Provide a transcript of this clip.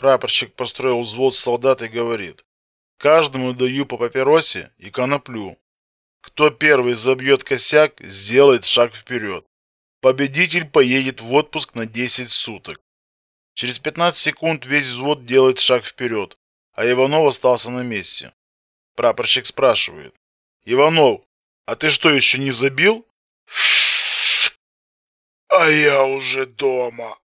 Прапорщик построил взвод солдат и говорит. Каждому даю по папиросе и коноплю. Кто первый забьет косяк, сделает шаг вперед. Победитель поедет в отпуск на 10 суток. Через 15 секунд весь взвод делает шаг вперед, а Иванов остался на месте. Прапорщик спрашивает. «Иванов, а ты что, еще не забил?» «А я уже дома»,